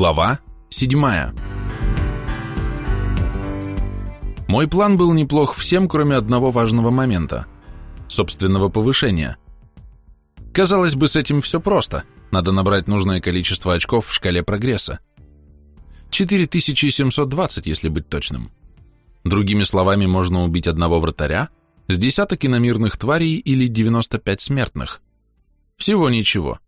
Глава 7 Мой план был неплох всем, кроме одного важного момента – собственного повышения. Казалось бы, с этим все просто. Надо набрать нужное количество очков в шкале прогресса. 4720, если быть точным. Другими словами, можно убить одного вратаря, с десяток иномирных тварей или 95 смертных. Всего ничего.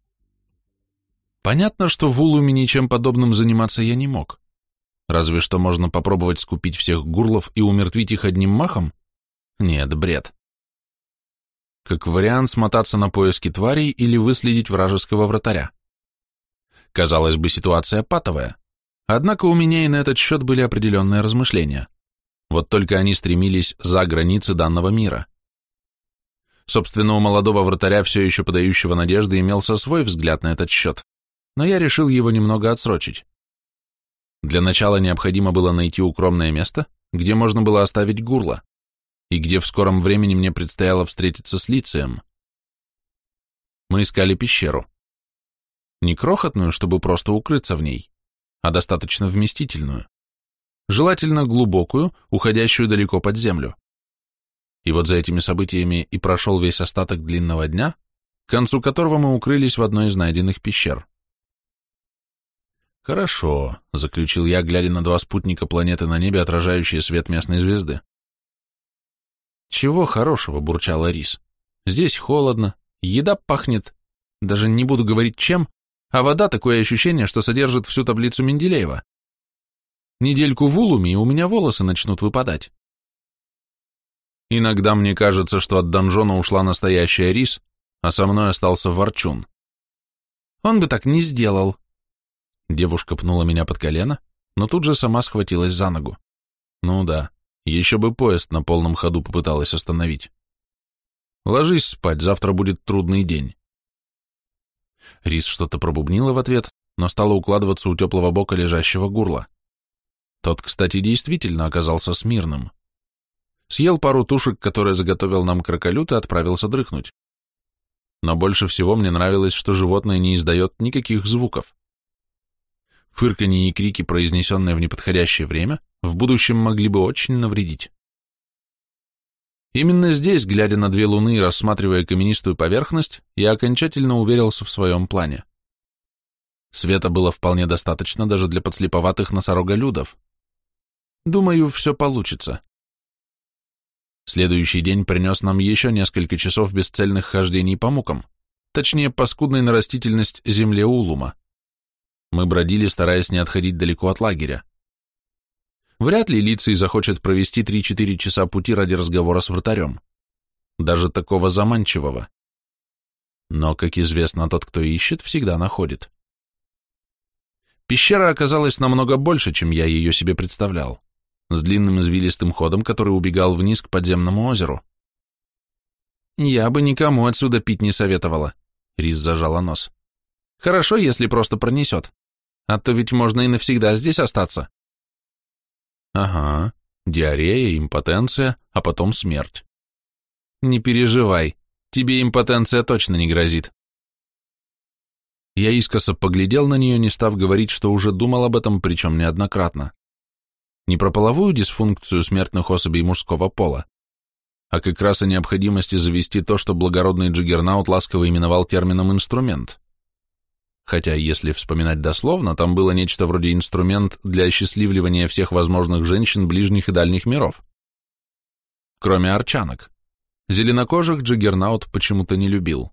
Понятно, что в Улуме ничем подобным заниматься я не мог. Разве что можно попробовать скупить всех гурлов и умертвить их одним махом? Нет, бред. Как вариант смотаться на поиски тварей или выследить вражеского вратаря. Казалось бы, ситуация патовая. Однако у меня и на этот счет были определенные размышления. Вот только они стремились за границы данного мира. Собственно, у молодого вратаря, все еще подающего надежды, имелся свой взгляд на этот счет но я решил его немного отсрочить. Для начала необходимо было найти укромное место, где можно было оставить гурла, и где в скором времени мне предстояло встретиться с Лицием. Мы искали пещеру. Не крохотную, чтобы просто укрыться в ней, а достаточно вместительную. Желательно глубокую, уходящую далеко под землю. И вот за этими событиями и прошел весь остаток длинного дня, к концу которого мы укрылись в одной из найденных пещер. «Хорошо», — заключил я, глядя на два спутника планеты на небе, отражающие свет местной звезды. «Чего хорошего?» — бурчала Рис. «Здесь холодно, еда пахнет, даже не буду говорить чем, а вода такое ощущение, что содержит всю таблицу Менделеева. Недельку в улуме, и у меня волосы начнут выпадать». Иногда мне кажется, что от донжона ушла настоящая Рис, а со мной остался Ворчун. «Он бы так не сделал», Девушка пнула меня под колено, но тут же сама схватилась за ногу. Ну да, еще бы поезд на полном ходу попыталась остановить. Ложись спать, завтра будет трудный день. Рис что-то пробубнила в ответ, но стала укладываться у теплого бока лежащего гурла. Тот, кстати, действительно оказался смирным. Съел пару тушек, которые заготовил нам кроколют, и отправился дрыхнуть. Но больше всего мне нравилось, что животное не издает никаких звуков. Фырканье и крики, произнесенные в неподходящее время, в будущем могли бы очень навредить. Именно здесь, глядя на две луны и рассматривая каменистую поверхность, я окончательно уверился в своем плане. Света было вполне достаточно даже для подслеповатых носороголюдов. Думаю, все получится. Следующий день принес нам еще несколько часов бесцельных хождений по мукам, точнее, по скудной на растительность земле Улума. Мы бродили, стараясь не отходить далеко от лагеря. Вряд ли Лицей захочет провести 3-4 часа пути ради разговора с вратарем. Даже такого заманчивого. Но, как известно, тот, кто ищет, всегда находит. Пещера оказалась намного больше, чем я ее себе представлял, с длинным извилистым ходом, который убегал вниз к подземному озеру. «Я бы никому отсюда пить не советовала», — Рис зажала нос. «Хорошо, если просто пронесет а то ведь можно и навсегда здесь остаться. Ага, диарея, импотенция, а потом смерть. Не переживай, тебе импотенция точно не грозит. Я искоса поглядел на нее, не став говорить, что уже думал об этом, причем неоднократно. Не про половую дисфункцию смертных особей мужского пола, а как раз о необходимости завести то, что благородный Джиггернаут ласково именовал термином «инструмент» хотя, если вспоминать дословно, там было нечто вроде инструмент для осчастливливания всех возможных женщин ближних и дальних миров. Кроме арчанок. Зеленокожих Джаггернаут почему-то не любил.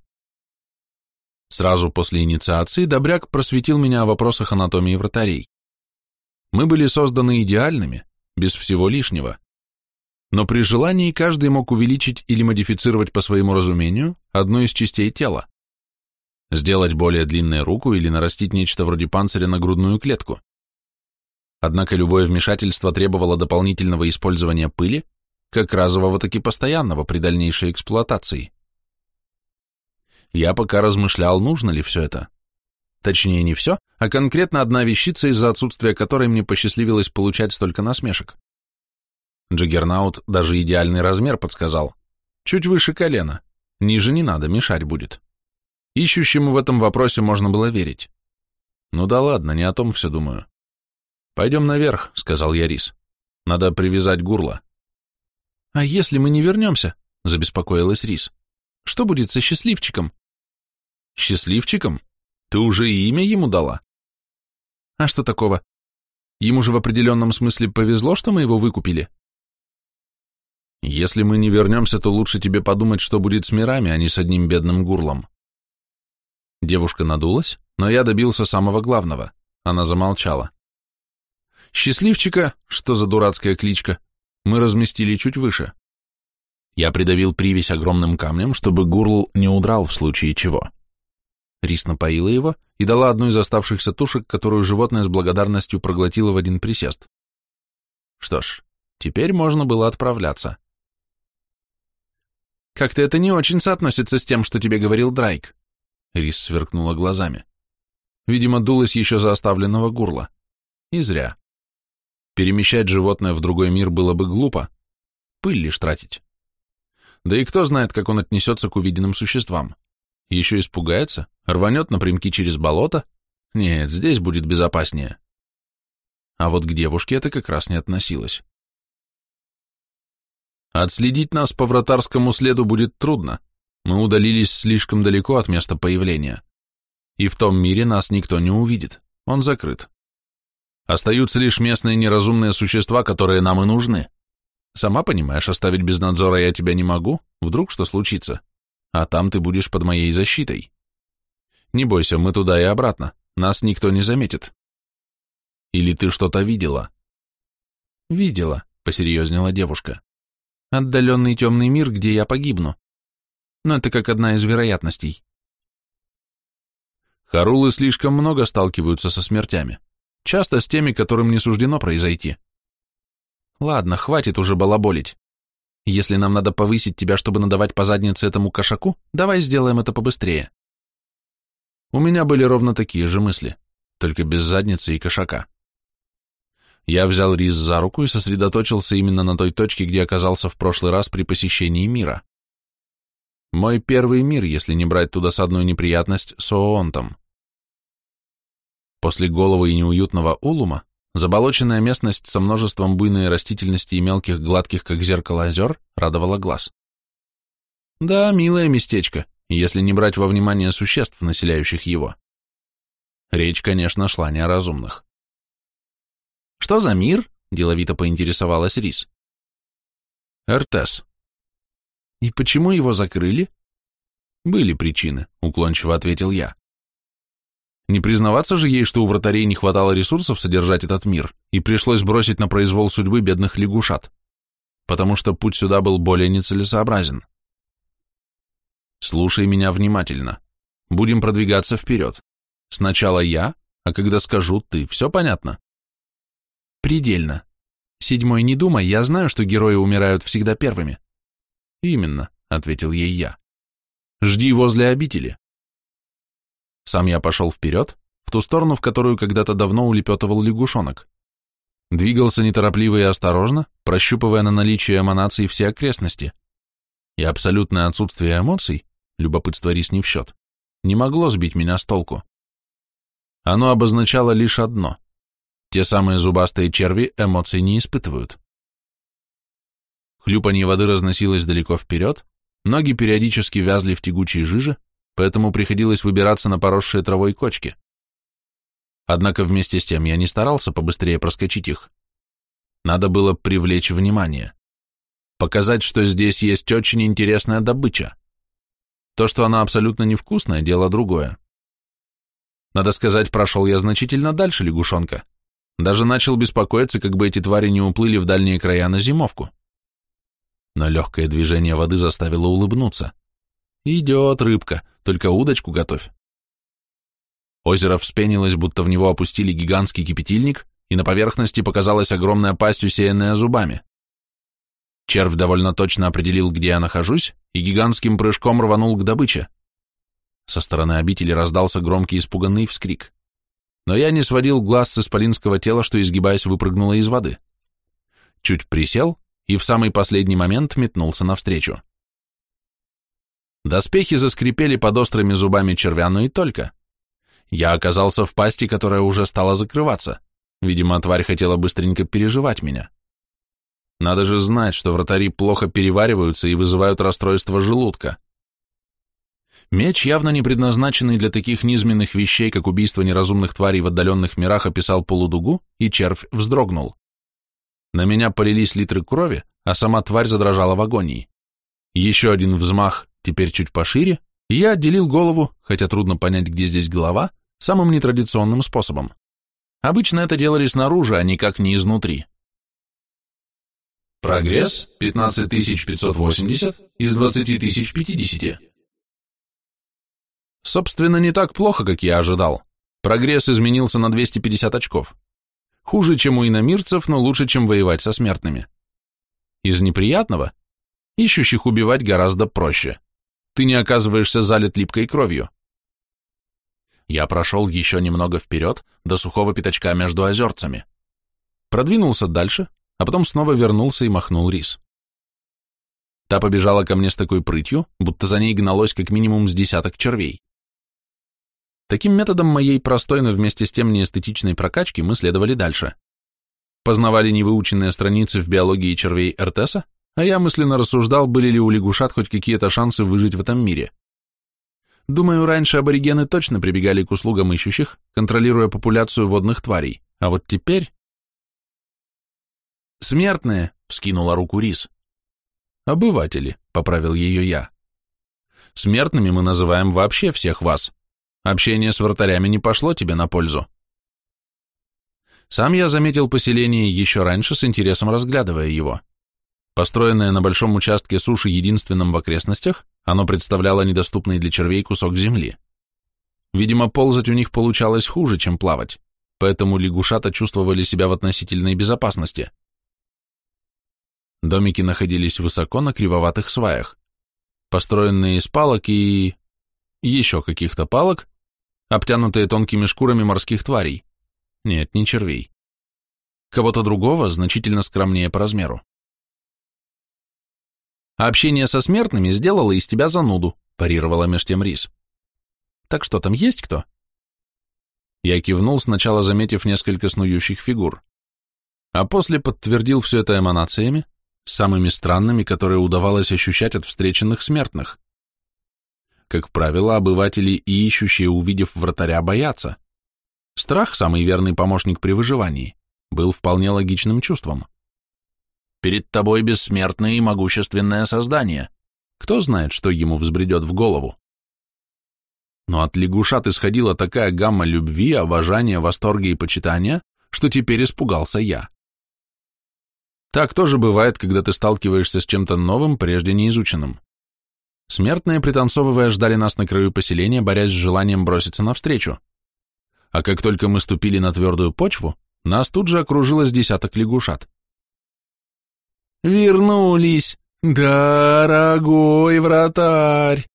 Сразу после инициации Добряк просветил меня о вопросах анатомии вратарей. Мы были созданы идеальными, без всего лишнего. Но при желании каждый мог увеличить или модифицировать по своему разумению одну из частей тела сделать более длинную руку или нарастить нечто вроде панциря на грудную клетку. Однако любое вмешательство требовало дополнительного использования пыли, как разового, так и постоянного при дальнейшей эксплуатации. Я пока размышлял, нужно ли все это. Точнее, не все, а конкретно одна вещица, из-за отсутствия которой мне посчастливилось получать столько насмешек. Джиггернаут даже идеальный размер подсказал. Чуть выше колена. Ниже не надо, мешать будет. Ищущему в этом вопросе можно было верить. Ну да ладно, не о том все думаю. Пойдем наверх, сказал я Рис. Надо привязать гурло. А если мы не вернемся? Забеспокоилась Рис. Что будет со счастливчиком? Счастливчиком? Ты уже и имя ему дала? А что такого? Ему же в определенном смысле повезло, что мы его выкупили. Если мы не вернемся, то лучше тебе подумать, что будет с мирами, а не с одним бедным гурлом. Девушка надулась, но я добился самого главного. Она замолчала. Счастливчика, что за дурацкая кличка, мы разместили чуть выше. Я придавил привязь огромным камнем, чтобы гурл не удрал в случае чего. Рис напоила его и дала одну из оставшихся тушек, которую животное с благодарностью проглотило в один присест. Что ж, теперь можно было отправляться. «Как-то это не очень соотносится с тем, что тебе говорил Драйк», — Рис сверкнула глазами. Видимо, дулась еще за оставленного гурла. И зря. Перемещать животное в другой мир было бы глупо, пыль лишь тратить. Да и кто знает, как он отнесется к увиденным существам. Еще испугается, рванет напрямки через болото. Нет, здесь будет безопаснее. А вот к девушке это как раз не относилось. Отследить нас по вратарскому следу будет трудно. Мы удалились слишком далеко от места появления. И в том мире нас никто не увидит. Он закрыт. Остаются лишь местные неразумные существа, которые нам и нужны. Сама понимаешь, оставить без надзора я тебя не могу, вдруг что случится. А там ты будешь под моей защитой. Не бойся, мы туда и обратно, нас никто не заметит. Или ты что-то видела? Видела, посерьезнела девушка. Отдаленный темный мир, где я погибну. Но это как одна из вероятностей. Харулы слишком много сталкиваются со смертями. Часто с теми, которым не суждено произойти. Ладно, хватит уже балаболить. Если нам надо повысить тебя, чтобы надавать по заднице этому кошаку, давай сделаем это побыстрее. У меня были ровно такие же мысли, только без задницы и кошака. Я взял Риз за руку и сосредоточился именно на той точке, где оказался в прошлый раз при посещении мира. Мой первый мир, если не брать туда с одной неприятность, с Оонтом. После голого и неуютного улума, заболоченная местность со множеством буйной растительности и мелких гладких, как зеркало озер, радовала глаз. Да, милое местечко, если не брать во внимание существ, населяющих его. Речь, конечно, шла не о разумных. «Что за мир?» – деловито поинтересовалась Рис. «Эртес». «И почему его закрыли?» «Были причины», – уклончиво ответил я. Не признаваться же ей, что у вратарей не хватало ресурсов содержать этот мир, и пришлось бросить на произвол судьбы бедных лягушат, потому что путь сюда был более нецелесообразен. Слушай меня внимательно. Будем продвигаться вперед. Сначала я, а когда скажу ты, все понятно? Предельно. Седьмой не думай, я знаю, что герои умирают всегда первыми. Именно, ответил ей я. Жди возле обители. Сам я пошел вперед, в ту сторону, в которую когда-то давно улепетывал лягушонок. Двигался неторопливо и осторожно, прощупывая на наличие эманаций все окрестности. И абсолютное отсутствие эмоций, любопытство рис не в счет, не могло сбить меня с толку. Оно обозначало лишь одно. Те самые зубастые черви эмоций не испытывают. Хлюпанье воды разносилось далеко вперед, ноги периодически вязли в тягучей жиже, поэтому приходилось выбираться на поросшие травой кочки. Однако вместе с тем я не старался побыстрее проскочить их. Надо было привлечь внимание. Показать, что здесь есть очень интересная добыча. То, что она абсолютно невкусная, дело другое. Надо сказать, прошел я значительно дальше лягушонка. Даже начал беспокоиться, как бы эти твари не уплыли в дальние края на зимовку. Но легкое движение воды заставило улыбнуться. Идет рыбка, только удочку готовь. Озеро вспенилось, будто в него опустили гигантский кипятильник, и на поверхности показалась огромная пасть, усеянная зубами. Червь довольно точно определил, где я нахожусь, и гигантским прыжком рванул к добыче. Со стороны обители раздался громкий испуганный вскрик. Но я не сводил глаз с исполинского тела, что, изгибаясь, выпрыгнуло из воды. Чуть присел и в самый последний момент метнулся навстречу. Доспехи заскрипели под острыми зубами червя, но и только. я оказался в пасти, которая уже стала закрываться. Видимо, тварь хотела быстренько переживать меня. Надо же знать, что вратари плохо перевариваются и вызывают расстройство желудка. Меч, явно не предназначенный для таких низменных вещей, как убийство неразумных тварей в отдаленных мирах, описал полудугу, и червь вздрогнул. На меня полились литры крови, а сама тварь задрожала в агонии. Еще один взмах, теперь чуть пошире, и я отделил голову, хотя трудно понять, где здесь голова, самым нетрадиционным способом. Обычно это делали снаружи, а никак не изнутри. Прогресс 15580 из 20050. Собственно, не так плохо, как я ожидал. Прогресс изменился на 250 очков. Хуже, чем у иномирцев, но лучше, чем воевать со смертными. Из неприятного? Ищущих убивать гораздо проще. Ты не оказываешься залит липкой кровью. Я прошел еще немного вперед, до сухого пятачка между озерцами. Продвинулся дальше, а потом снова вернулся и махнул рис. Та побежала ко мне с такой прытью, будто за ней гналось как минимум с десяток червей. Таким методом моей простой, но вместе с тем неэстетичной прокачки мы следовали дальше. Познавали невыученные страницы в биологии червей Эртеса, а я мысленно рассуждал, были ли у лягушат хоть какие-то шансы выжить в этом мире. Думаю, раньше аборигены точно прибегали к услугам ищущих, контролируя популяцию водных тварей, а вот теперь... «Смертные!» — вскинула руку Рис. «Обыватели», — поправил ее я. «Смертными мы называем вообще всех вас. Общение с вратарями не пошло тебе на пользу». Сам я заметил поселение еще раньше, с интересом разглядывая его. Построенное на большом участке суши единственным в окрестностях, оно представляло недоступный для червей кусок земли. Видимо, ползать у них получалось хуже, чем плавать, поэтому лягушата чувствовали себя в относительной безопасности. Домики находились высоко на кривоватых сваях, построенные из палок и... еще каких-то палок, обтянутые тонкими шкурами морских тварей. Нет, не червей. Кого-то другого, значительно скромнее по размеру. общение со смертными сделало из тебя зануду, парировала меж тем Рис. Так что, там есть кто? Я кивнул, сначала заметив несколько снующих фигур, а после подтвердил все это эманациями, самыми странными, которые удавалось ощущать от встреченных смертных. Как правило, обыватели и ищущие, увидев вратаря, боятся. Страх, самый верный помощник при выживании, был вполне логичным чувством. Перед тобой бессмертное и могущественное создание. Кто знает, что ему взбредет в голову? Но от лягушат исходила такая гамма любви, обожания, восторга и почитания, что теперь испугался я. Так тоже бывает, когда ты сталкиваешься с чем-то новым, прежде неизученным. Смертные, пританцовывая, ждали нас на краю поселения, борясь с желанием броситься навстречу. А как только мы ступили на твердую почву, нас тут же окружилось десяток лягушат. «Вернулись, дорогой вратарь!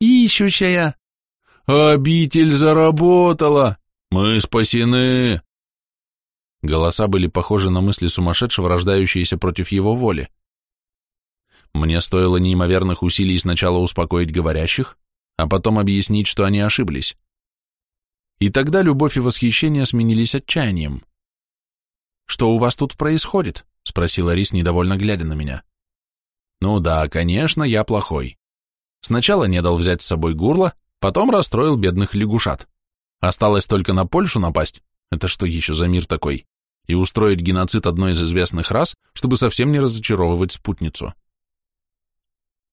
Ищущая! Обитель заработала! Мы спасены!» Голоса были похожи на мысли сумасшедшего, рождающиеся против его воли. Мне стоило неимоверных усилий сначала успокоить говорящих, а потом объяснить, что они ошиблись. И тогда любовь и восхищение сменились отчаянием. «Что у вас тут происходит?» — спросила Рис, недовольно глядя на меня. «Ну да, конечно, я плохой. Сначала не дал взять с собой гурло, потом расстроил бедных лягушат. Осталось только на Польшу напасть. Это что еще за мир такой? и устроить геноцид одной из известных рас, чтобы совсем не разочаровывать спутницу.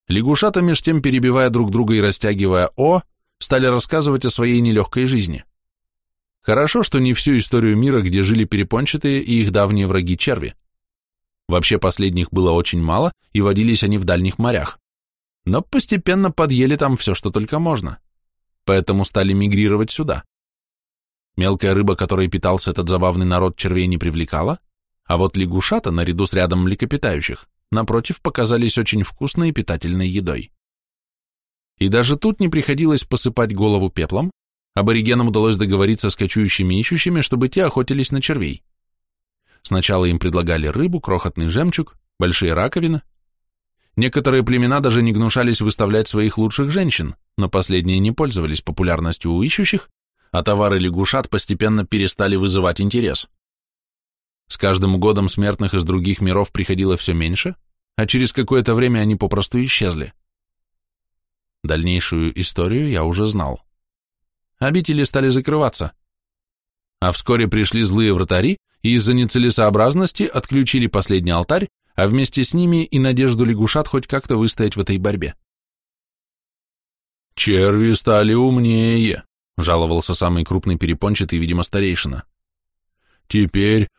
Лягушата, меж тем перебивая друг друга и растягивая «о», стали рассказывать о своей нелегкой жизни. Хорошо, что не всю историю мира, где жили перепончатые и их давние враги черви. Вообще последних было очень мало, и водились они в дальних морях. Но постепенно подъели там все, что только можно. Поэтому стали мигрировать сюда. Мелкая рыба, которой питался этот забавный народ, червей не привлекала, а вот лягушата, наряду с рядом млекопитающих, напротив, показались очень вкусной и питательной едой. И даже тут не приходилось посыпать голову пеплом, аборигенам удалось договориться с кочующими ищущими, чтобы те охотились на червей. Сначала им предлагали рыбу, крохотный жемчуг, большие раковины. Некоторые племена даже не гнушались выставлять своих лучших женщин, но последние не пользовались популярностью у ищущих, а товары лягушат постепенно перестали вызывать интерес. С каждым годом смертных из других миров приходило все меньше, а через какое-то время они попросту исчезли. Дальнейшую историю я уже знал. Обители стали закрываться. А вскоре пришли злые вратари и из-за нецелесообразности отключили последний алтарь, а вместе с ними и надежду лягушат хоть как-то выстоять в этой борьбе. «Черви стали умнее», — жаловался самый крупный перепончатый, видимо, старейшина. «Теперь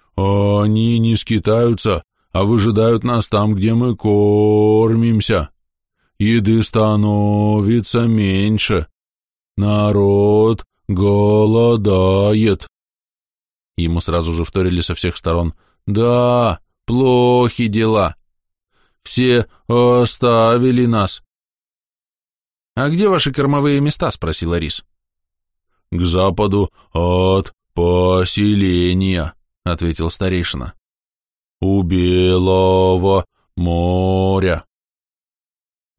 они не скитаются, а выжидают нас там, где мы кормимся. Еды становится меньше. Народ голодает». Ему сразу же вторили со всех сторон. «Да, плохи дела. Все оставили нас. «А где ваши кормовые места?» — спросила Рис. «К западу от поселения», — ответил старейшина. «У Белого моря».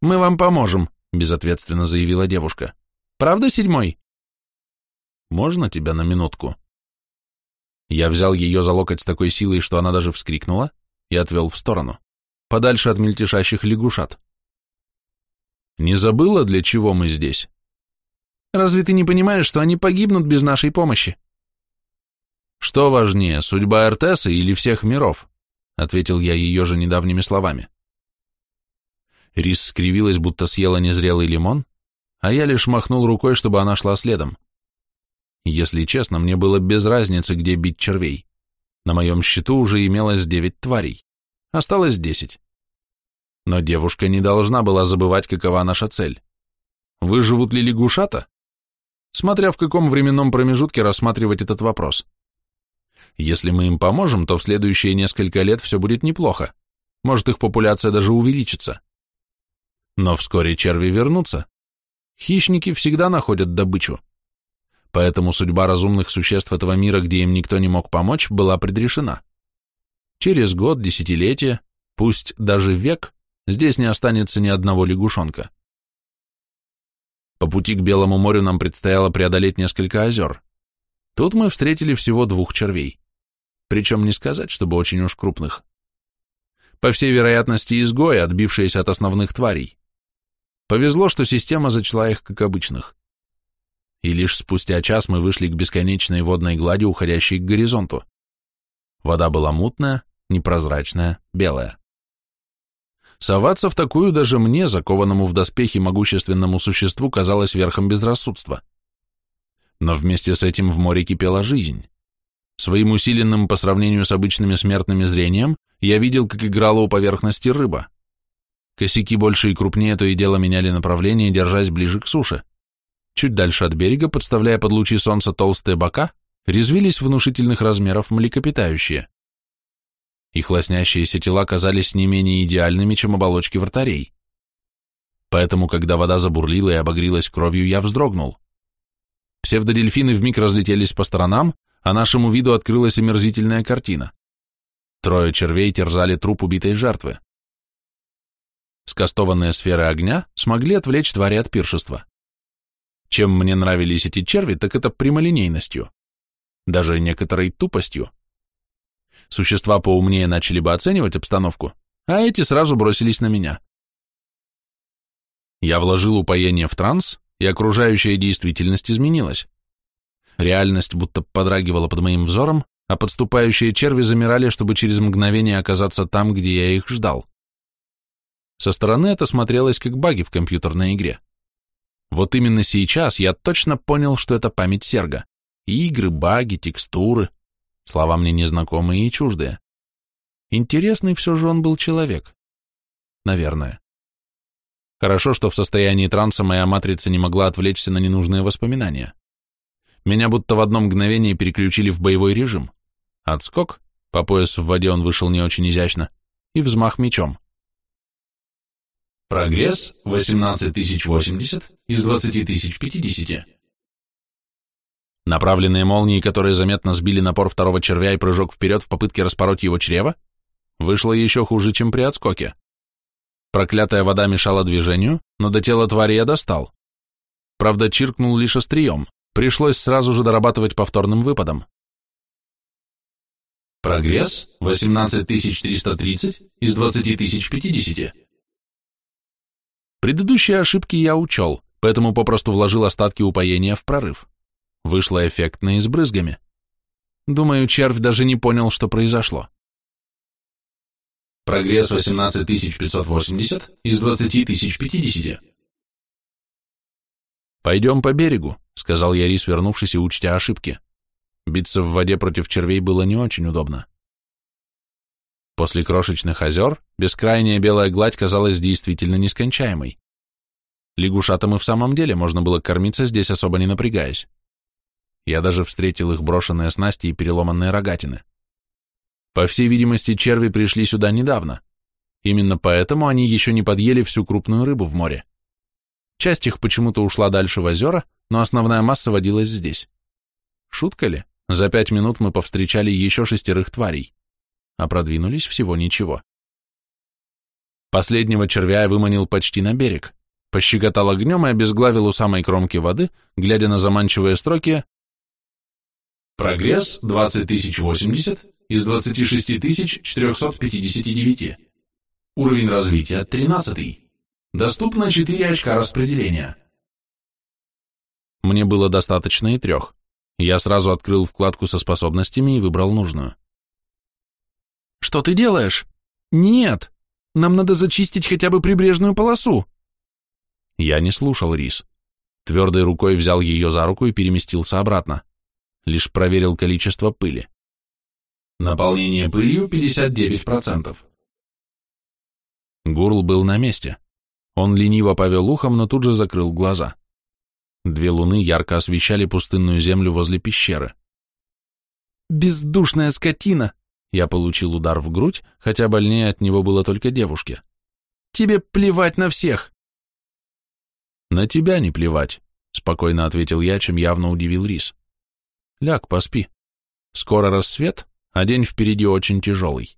«Мы вам поможем», — безответственно заявила девушка. «Правда, седьмой?» «Можно тебя на минутку?» Я взял ее за локоть с такой силой, что она даже вскрикнула, и отвел в сторону, подальше от мельтешащих лягушат. Не забыла, для чего мы здесь? Разве ты не понимаешь, что они погибнут без нашей помощи? Что важнее, судьба Эртеса или всех миров? Ответил я ее же недавними словами. Рис скривилась, будто съела незрелый лимон, а я лишь махнул рукой, чтобы она шла следом. Если честно, мне было без разницы, где бить червей. На моем счету уже имелось девять тварей. Осталось десять. Но девушка не должна была забывать, какова наша цель. Выживут ли лягушата? Смотря в каком временном промежутке рассматривать этот вопрос. Если мы им поможем, то в следующие несколько лет все будет неплохо. Может, их популяция даже увеличится. Но вскоре черви вернутся. Хищники всегда находят добычу. Поэтому судьба разумных существ этого мира, где им никто не мог помочь, была предрешена. Через год, десятилетие, пусть даже век, Здесь не останется ни одного лягушонка. По пути к Белому морю нам предстояло преодолеть несколько озер. Тут мы встретили всего двух червей. Причем не сказать, чтобы очень уж крупных. По всей вероятности, изгои, отбившиеся от основных тварей. Повезло, что система зачла их как обычных. И лишь спустя час мы вышли к бесконечной водной глади, уходящей к горизонту. Вода была мутная, непрозрачная, белая. Соваться в такую даже мне, закованному в доспехи могущественному существу, казалось верхом безрассудства. Но вместе с этим в море кипела жизнь. Своим усиленным по сравнению с обычными смертными зрением я видел, как играла у поверхности рыба. Косяки больше и крупнее то и дело меняли направление, держась ближе к суше. Чуть дальше от берега, подставляя под лучи солнца толстые бока, резвились внушительных размеров млекопитающие. Их лоснящиеся тела казались не менее идеальными, чем оболочки вратарей. Поэтому, когда вода забурлила и обогрелась кровью, я вздрогнул. Псевдодельфины вмиг разлетелись по сторонам, а нашему виду открылась омерзительная картина. Трое червей терзали труп убитой жертвы. Скастованные сферы огня смогли отвлечь твари от пиршества. Чем мне нравились эти черви, так это прямолинейностью, даже некоторой тупостью. Существа поумнее начали бы оценивать обстановку, а эти сразу бросились на меня. Я вложил упоение в транс, и окружающая действительность изменилась. Реальность будто подрагивала под моим взором, а подступающие черви замирали, чтобы через мгновение оказаться там, где я их ждал. Со стороны это смотрелось как баги в компьютерной игре. Вот именно сейчас я точно понял, что это память Серга. Игры, баги, текстуры, Слова мне незнакомые и чуждые. Интересный все же он был человек. Наверное. Хорошо, что в состоянии транса моя матрица не могла отвлечься на ненужные воспоминания. Меня будто в одно мгновение переключили в боевой режим. Отскок, по пояс в воде он вышел не очень изящно, и взмах мечом. Прогресс 18080 из 20050. Направленные молнии, которые заметно сбили напор второго червя и прыжок вперед в попытке распороть его чрево, вышло еще хуже, чем при отскоке. Проклятая вода мешала движению, но до тела твари я достал. Правда, чиркнул лишь острием, Пришлось сразу же дорабатывать повторным выпадом. Прогресс 18330 из 20050. Предыдущие ошибки я учел, поэтому попросту вложил остатки упоения в прорыв. Вышло эффектно и с брызгами. Думаю, червь даже не понял, что произошло. Прогресс 18580 из 20050. «Пойдем по берегу», — сказал я Рис, вернувшись и учтя ошибки. Биться в воде против червей было не очень удобно. После крошечных озер бескрайняя белая гладь казалась действительно нескончаемой. Лягушатам и в самом деле можно было кормиться здесь, особо не напрягаясь. Я даже встретил их брошенные снасти и переломанные рогатины. По всей видимости, черви пришли сюда недавно. Именно поэтому они еще не подъели всю крупную рыбу в море. Часть их почему-то ушла дальше в озера, но основная масса водилась здесь. Шутка ли? За пять минут мы повстречали еще шестерых тварей, а продвинулись всего ничего. Последнего червя я выманил почти на берег, пощекотал огнем и обезглавил у самой кромки воды, глядя на заманчивые строки «Прогресс 20080 из 26459. Уровень развития 13. Доступно 4 очка распределения». Мне было достаточно и трех. Я сразу открыл вкладку со способностями и выбрал нужную. «Что ты делаешь? Нет! Нам надо зачистить хотя бы прибрежную полосу!» Я не слушал Рис. Твердой рукой взял ее за руку и переместился обратно. Лишь проверил количество пыли. Наполнение пылью 59%. Гурл был на месте. Он лениво повел ухом, но тут же закрыл глаза. Две луны ярко освещали пустынную землю возле пещеры. «Бездушная скотина!» Я получил удар в грудь, хотя больнее от него было только девушке. «Тебе плевать на всех!» «На тебя не плевать», — спокойно ответил я, чем явно удивил Рис. «Ляг, поспи. Скоро рассвет, а день впереди очень тяжелый».